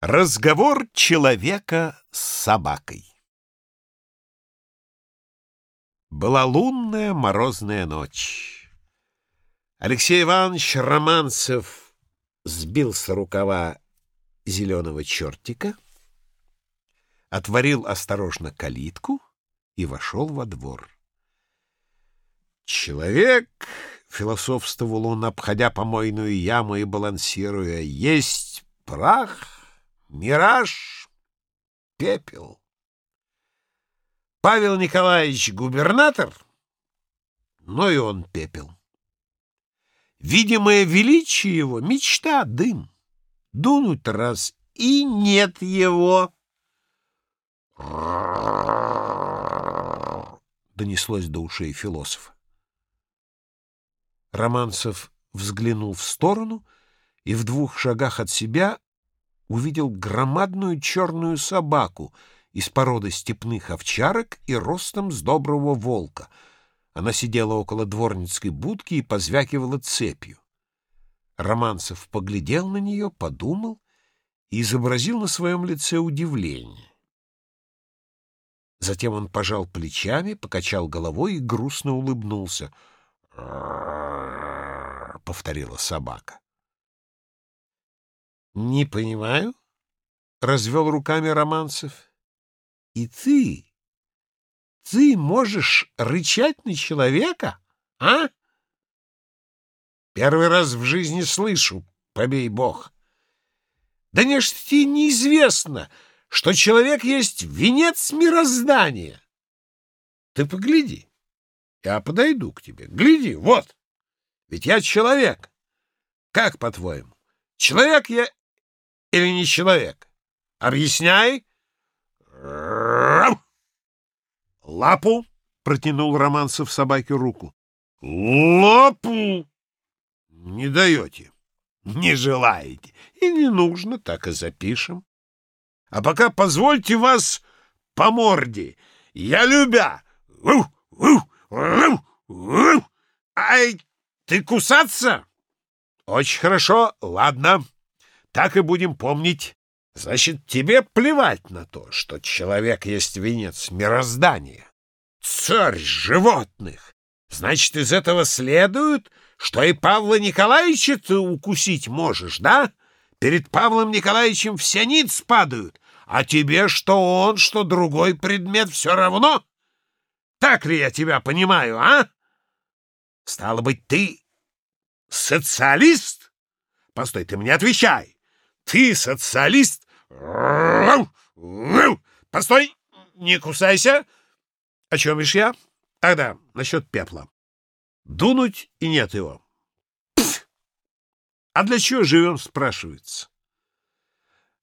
Разговор человека с собакой Была лунная морозная ночь. Алексей Иванович Романцев сбил с рукава зеленого чертика, отворил осторожно калитку и вошел во двор. Человек, философствовал он, обходя помойную яму и балансируя, есть прах — Мираж, пепел. Павел Николаевич губернатор, но и он пепел. Видимое величие его — мечта, дым. Дунуть раз — и нет его. Донеслось до ушей философа. Романцев взглянул в сторону и в двух шагах от себя увидел громадную черную собаку из породы степных овчарок и ростом с доброго волка. Она сидела около дворницкой будки и позвякивала цепью. Романцев поглядел на нее, подумал и изобразил на своем лице удивление. Затем он пожал плечами, покачал головой и грустно улыбнулся. повторила собака. Не понимаю, развел руками Романцев. И ты, ты можешь рычать на человека, а? Первый раз в жизни слышу, побей бог. Да не ж тебе неизвестно, что человек есть венец мироздания. Ты погляди, я подойду к тебе. Гляди, вот, ведь я человек. Как, по-твоему, человек я или не человек? Объясняй. Лапу, протянул Романцев собаке руку. Лапу не даете, не желаете и не нужно, так и запишем. А пока позвольте вас по морде. Я любя. Ай, ты кусаться? Очень хорошо, ладно. Так и будем помнить. Значит, тебе плевать на то, что человек есть венец мироздания, царь животных. Значит, из этого следует, что и Павла Николаевича ты укусить можешь, да? Перед Павлом Николаевичем все ниц падают, а тебе что он, что другой предмет все равно? Так ли я тебя понимаю, а? Стало быть, ты социалист? Постой, ты мне отвечай. Ты социалист? Постой, не кусайся. О чем бишь я? Тогда насчет пепла. Дунуть и нет его. А для чего живем, спрашивается.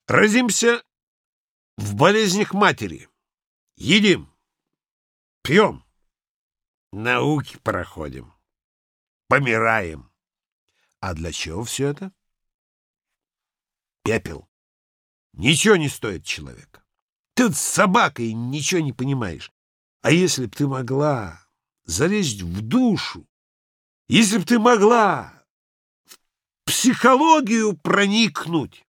Родимся в болезнях матери. Едим, пьем, науки проходим, помираем. А для чего все это? Пепел. Ничего не стоит человек. Ты с собакой ничего не понимаешь. А если б ты могла залезть в душу, если б ты могла в психологию проникнуть,